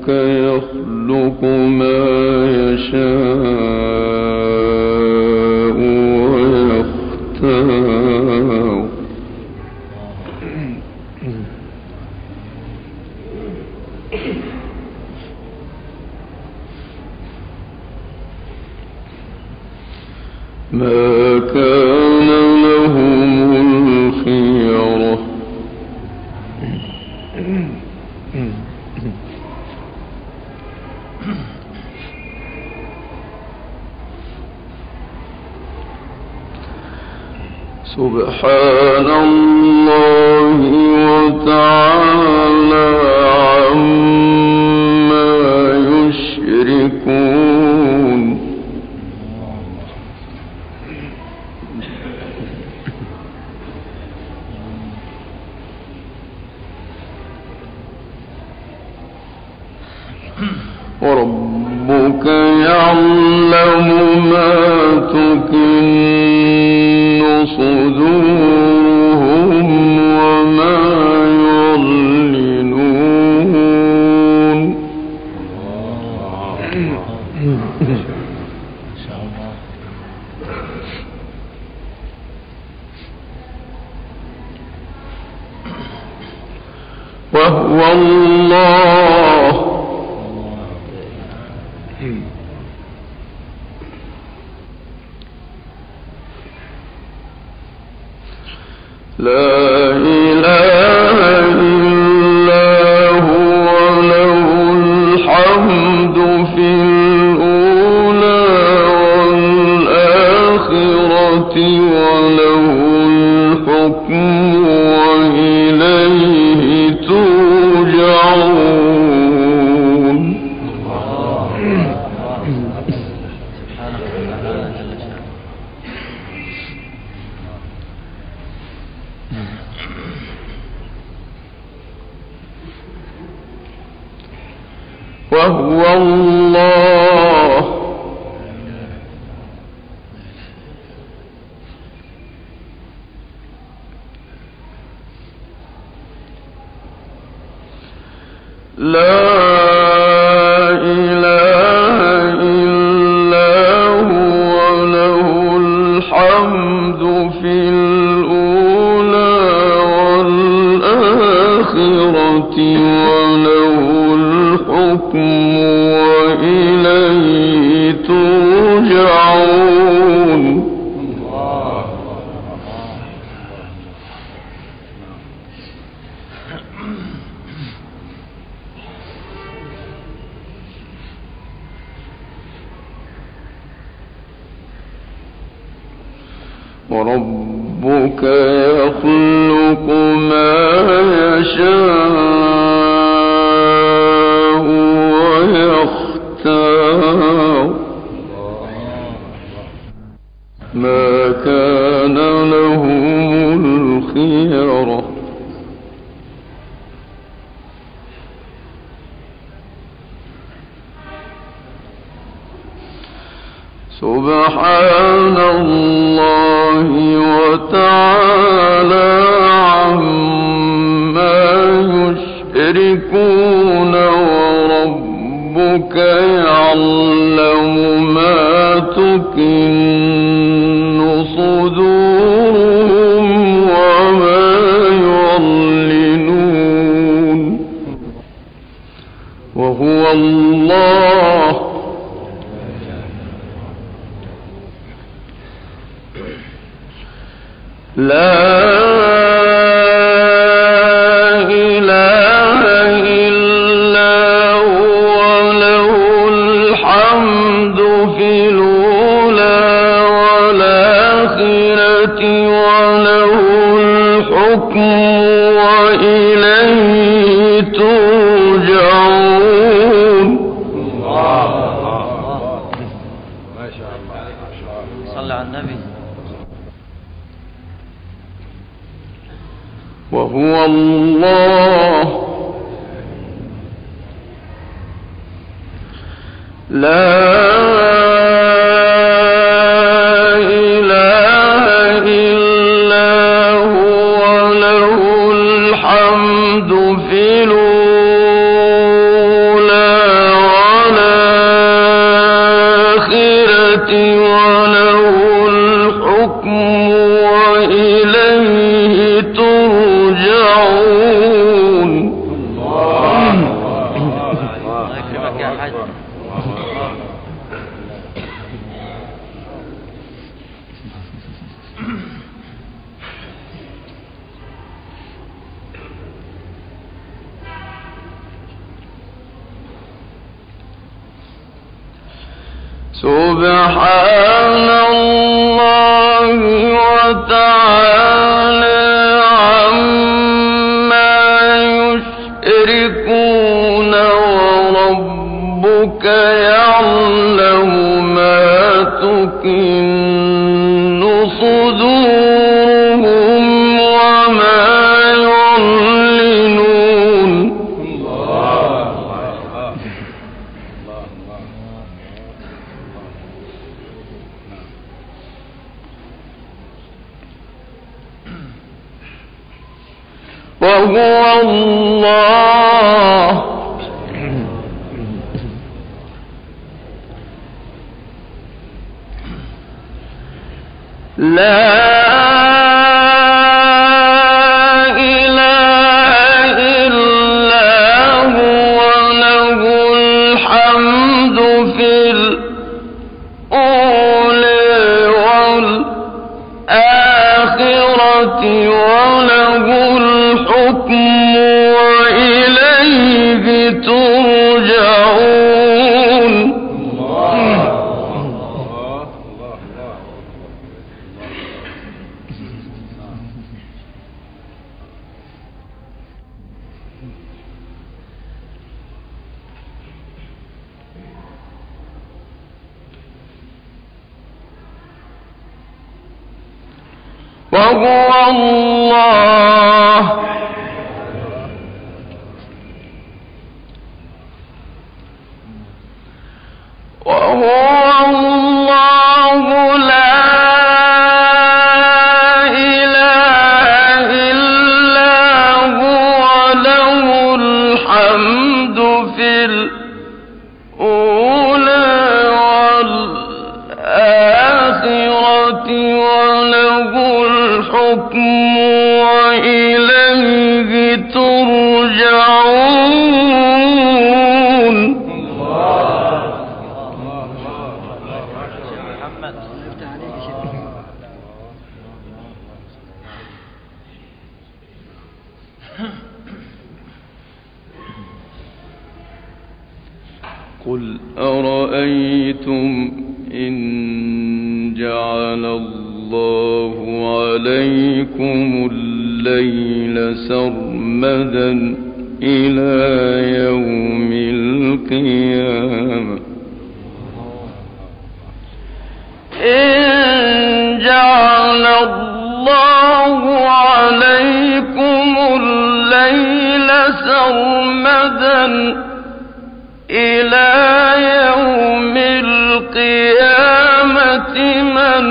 Lucas. سبحان الله وتعالى. وقت وربك يخلق ما يشاء ويختار. ما كان له الخيره سبحان لا سبحان الله. قل عليكم الليل سرمدا إلى يوم القيامة. إن جعل الله عليكم الليل سرمدا إلى يوم القيامة من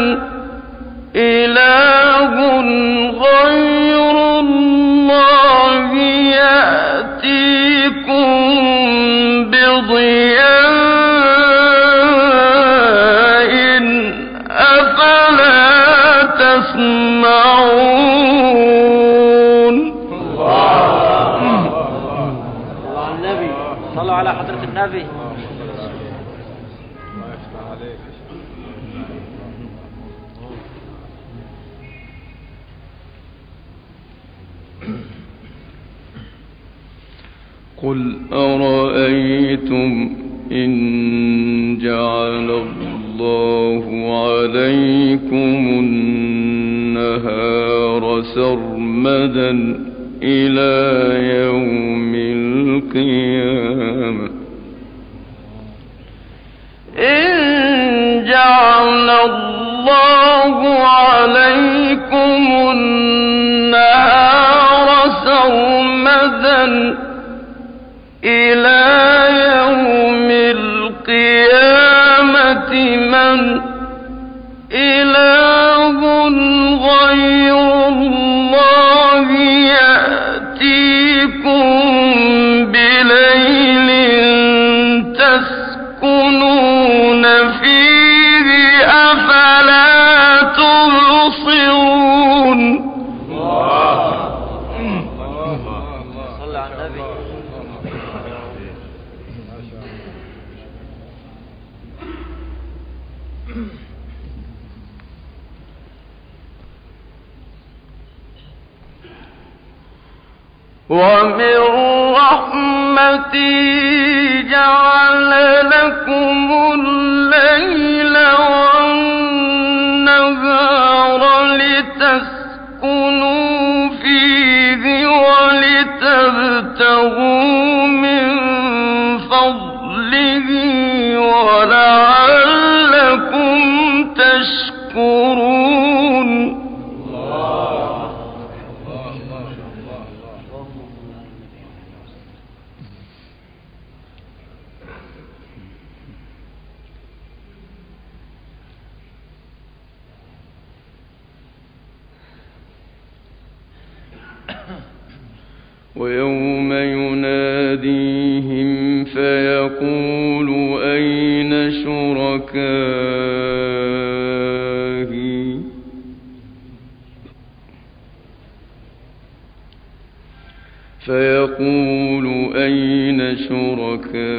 إله تسمعون الله النبي صلوا على حضرة النبي. قل أرأيتم إن جعل الله عليكم النهار سرمدا إلى يوم القيامة. إن جعل الله عليكم النهار سرمدا إلى يوم القيامة من إله ومن جعل لكم الليل والنهار لتسكنوا فيه ولتبتغوا من فضله ولعلكم ويوم يناديهم فيقول أين شركائي؟ فيقول أين شركائي؟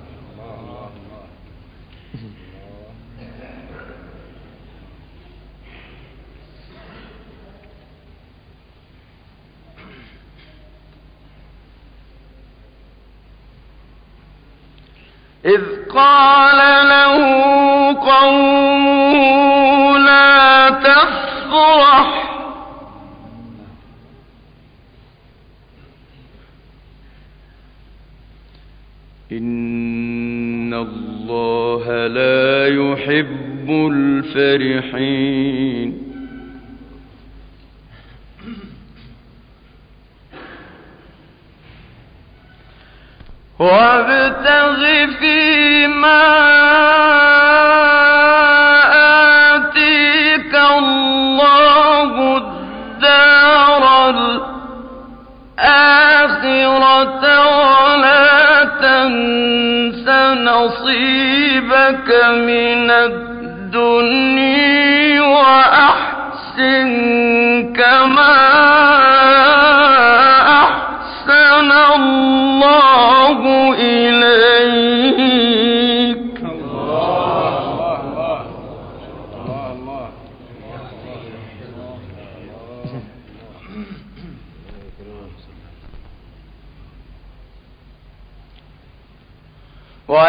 إذ قال له قومه لا تفرح إن الله لا يحب الفرحين. وابتغ فيما آتيك الله الدار الآخرة ولا تنس نصيبك من الدنيا وأحسن كما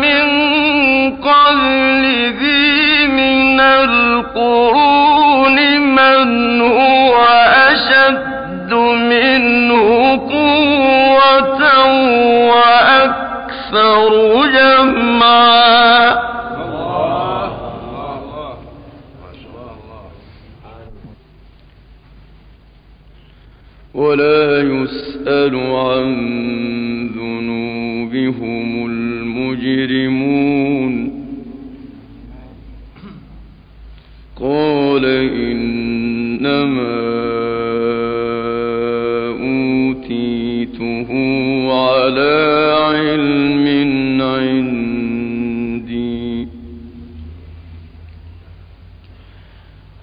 من قبله من القرون من هو أشد منه قوة وأكثر جمعا. ولا يسأل عن ذنوبهم المجرمون قال إنما أوتيته على علم عندي.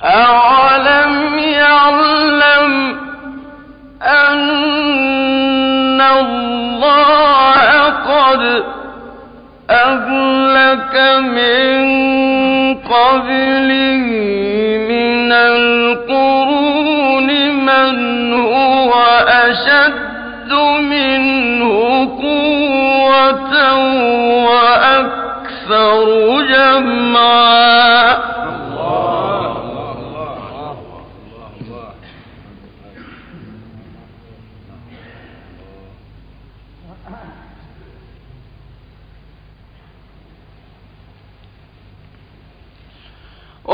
أولم يعلم أن الله قد أهلك من قبله من القرون من هو أشد منه قوة وأكثر جمعا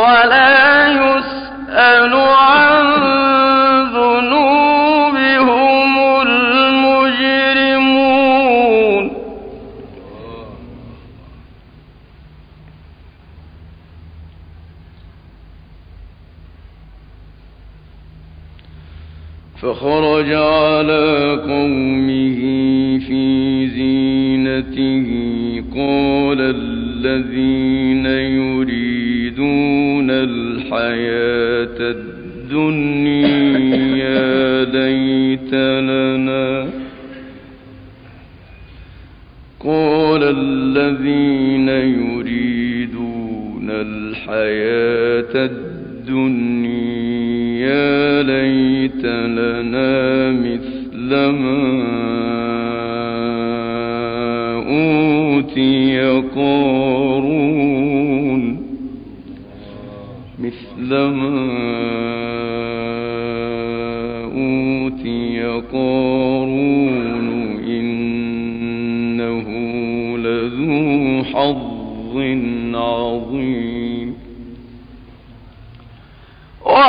ولا يريدون الحياة الدنيا ليت لنا مثل ما أوتي قارون. مثل ما أوتي قارون إنه لذو حظ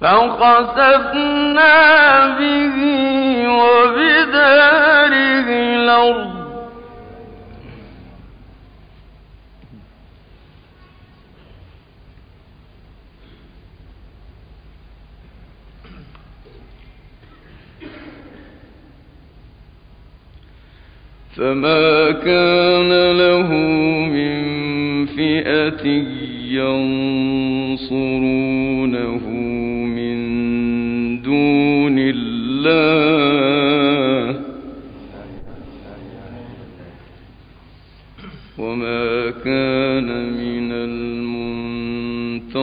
فخسفنا به وبداره الأرض. فما كان له من فئة ينصرونه من دون الله وما كان من المنتصرين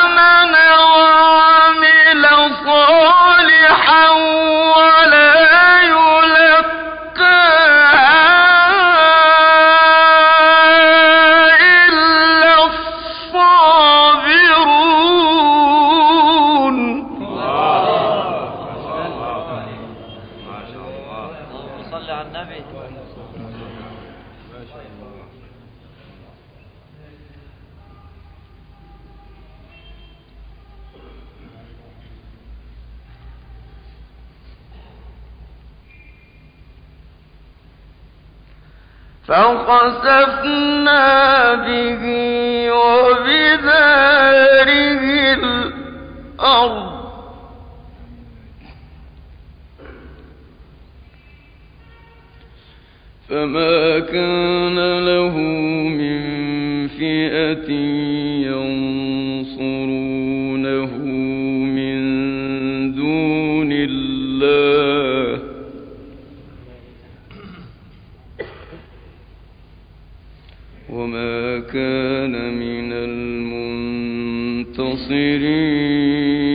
فخسفنا وأصبح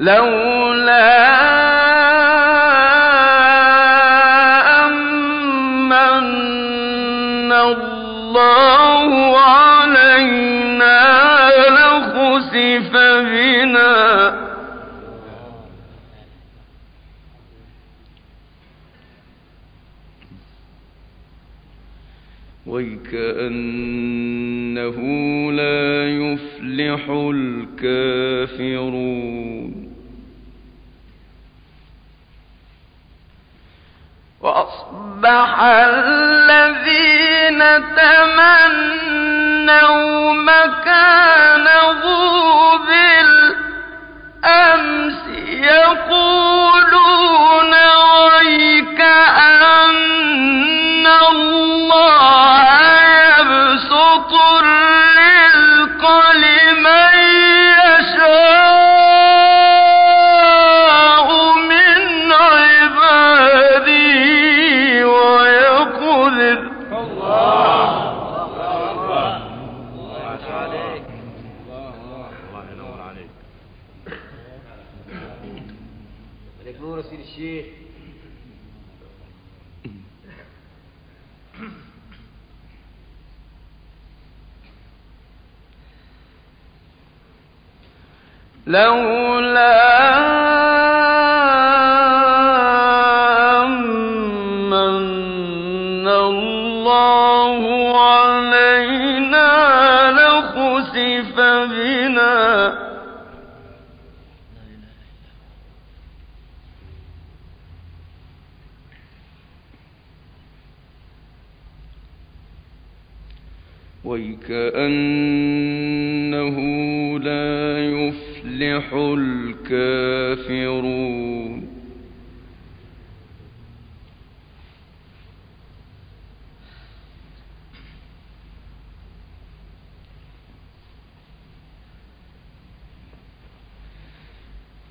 لولا لولا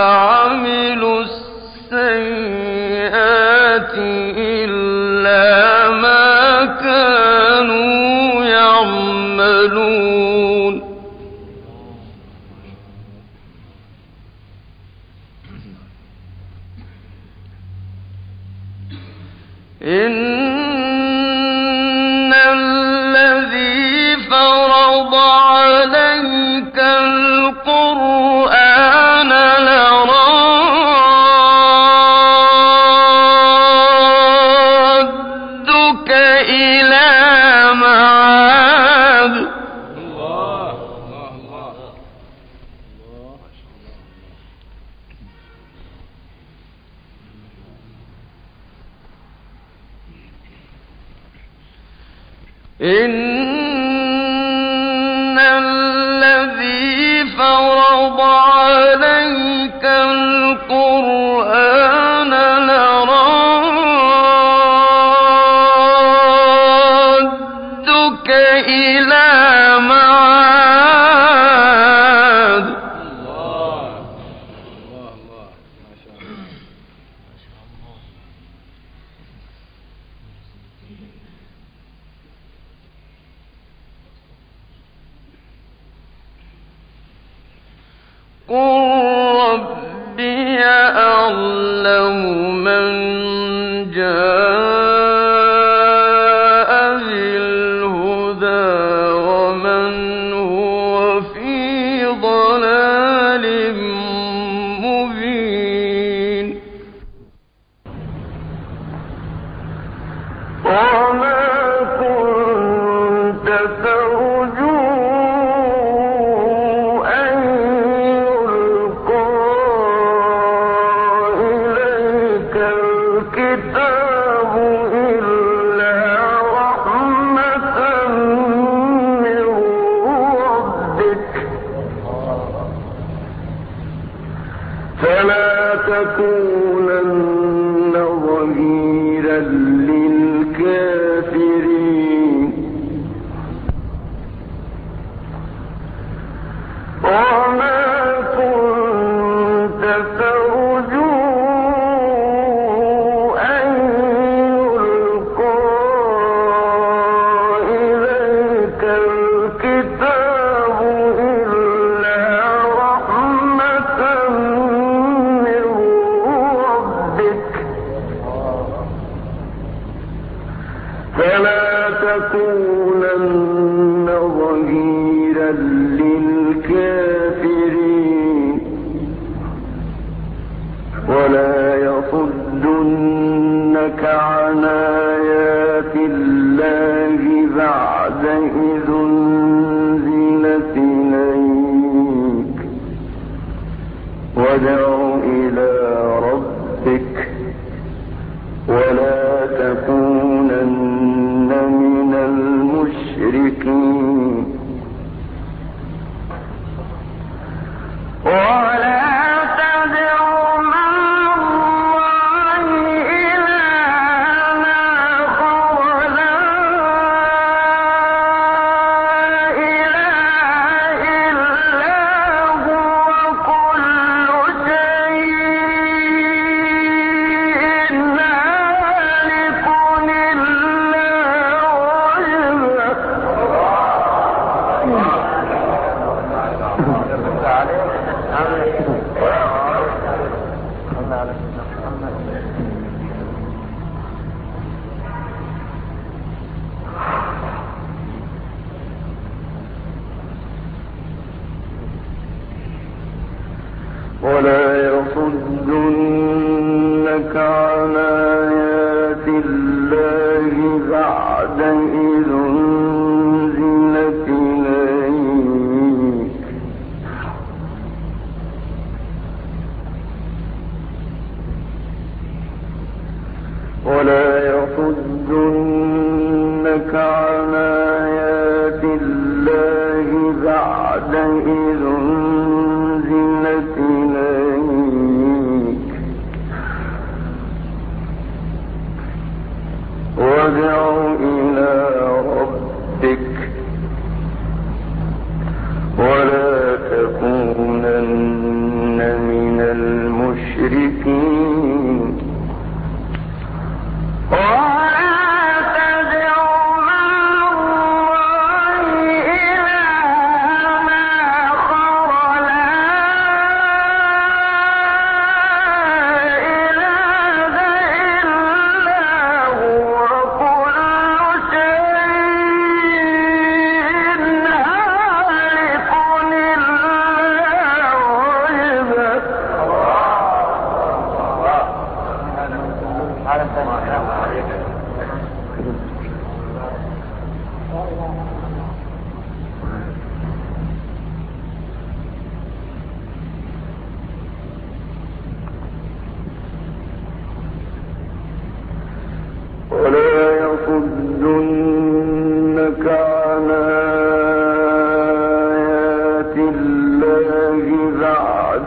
عَلَى قل ربي أعلم من كنت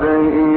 إن